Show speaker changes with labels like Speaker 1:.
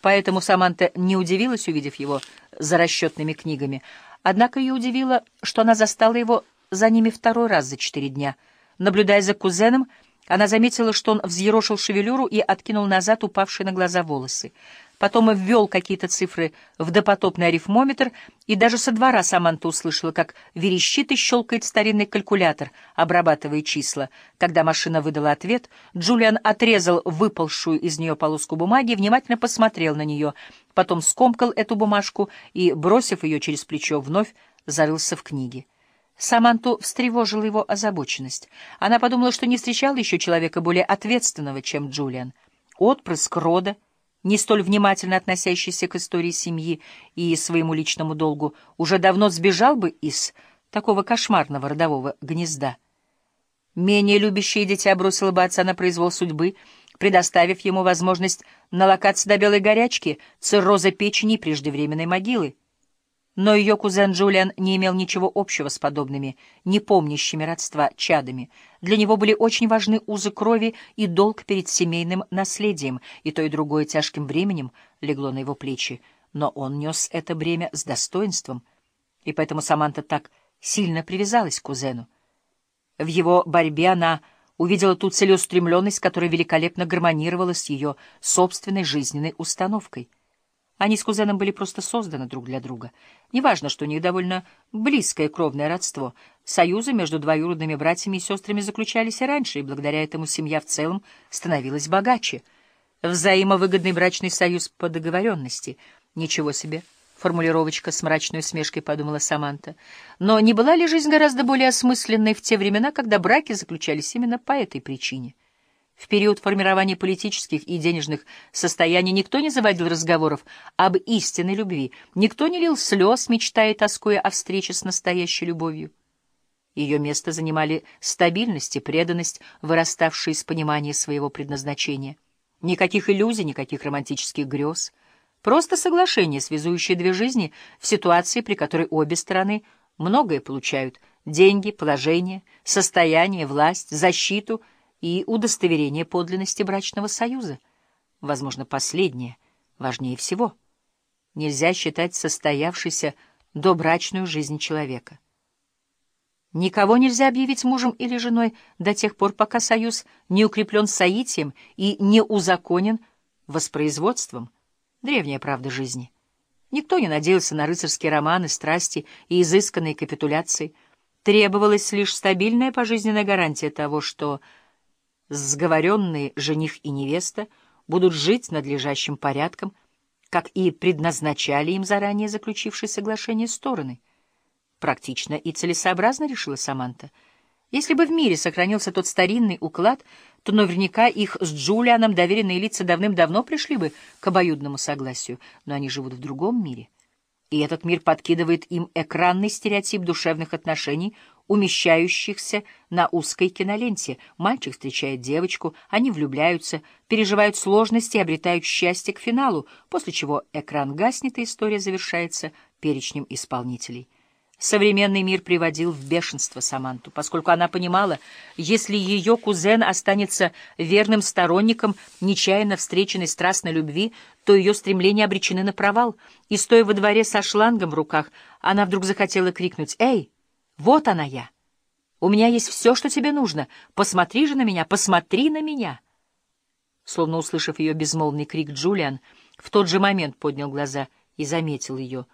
Speaker 1: Поэтому Саманта не удивилась, увидев его за расчетными книгами. Однако ее удивило, что она застала его за ними второй раз за четыре дня. Наблюдая за кузеном, она заметила, что он взъерошил шевелюру и откинул назад упавшие на глаза волосы. Потом ввел какие-то цифры в допотопный арифмометр, и даже со двора Саманта услышала, как верещит и щелкает старинный калькулятор, обрабатывая числа. Когда машина выдала ответ, Джулиан отрезал выпалшую из нее полоску бумаги, внимательно посмотрел на нее, потом скомкал эту бумажку и, бросив ее через плечо, вновь зарылся в книги. Саманту встревожила его озабоченность. Она подумала, что не встречала еще человека более ответственного, чем Джулиан. Отпрыск рода, не столь внимательно относящийся к истории семьи и своему личному долгу, уже давно сбежал бы из такого кошмарного родового гнезда. Менее любящее дитя бросило бы отца на произвол судьбы, предоставив ему возможность налокаться до белой горячки, цирроза печени и преждевременной могилы. Но ее кузен Джулиан не имел ничего общего с подобными, не помнящими родства чадами. Для него были очень важны узы крови и долг перед семейным наследием, и то и другое тяжким бременем легло на его плечи. Но он нес это бремя с достоинством, и поэтому Саманта так сильно привязалась к кузену. В его борьбе она увидела ту целеустремленность, которая великолепно гармонировала с ее собственной жизненной установкой — они с кузеном были просто созданы друг для друга. Неважно, что у них довольно близкое кровное родство. Союзы между двоюродными братьями и сестрами заключались и раньше, и благодаря этому семья в целом становилась богаче. Взаимовыгодный брачный союз по договоренности. Ничего себе. Формулировочка с мрачной усмешкой, подумала Саманта. Но не была ли жизнь гораздо более осмысленной в те времена, когда браки заключались именно по этой причине? В период формирования политических и денежных состояний никто не заводил разговоров об истинной любви, никто не лил слез, мечтая и тоскуя о встрече с настоящей любовью. Ее место занимали стабильность и преданность, выраставшие из понимания своего предназначения. Никаких иллюзий, никаких романтических грез. Просто соглашение, связующее две жизни в ситуации, при которой обе стороны многое получают — деньги, положение, состояние, власть, защиту — и удостоверение подлинности брачного союза. Возможно, последнее важнее всего. Нельзя считать состоявшейся добрачную жизнь человека. Никого нельзя объявить мужем или женой до тех пор, пока союз не укреплен соитием и не узаконен воспроизводством. Древняя правда жизни. Никто не надеялся на рыцарские романы, страсти и изысканные капитуляции. Требовалась лишь стабильная пожизненная гарантия того, что сговоренные жених и невеста будут жить надлежащим порядком, как и предназначали им заранее заключившие соглашение стороны. Практично и целесообразно, решила Саманта. Если бы в мире сохранился тот старинный уклад, то наверняка их с Джулианом доверенные лица давным-давно пришли бы к обоюдному согласию, но они живут в другом мире. И этот мир подкидывает им экранный стереотип душевных отношений, умещающихся на узкой киноленте. Мальчик встречает девочку, они влюбляются, переживают сложности и обретают счастье к финалу, после чего экран гаснет, и история завершается перечнем исполнителей. Современный мир приводил в бешенство Саманту, поскольку она понимала, если ее кузен останется верным сторонником нечаянно встреченной страстной любви, то ее стремления обречены на провал, и, стоя во дворе со шлангом в руках, она вдруг захотела крикнуть «Эй!» Вот она я. У меня есть все, что тебе нужно. Посмотри же на меня, посмотри на меня. Словно услышав ее безмолвный крик, Джулиан в тот же момент поднял глаза и заметил ее.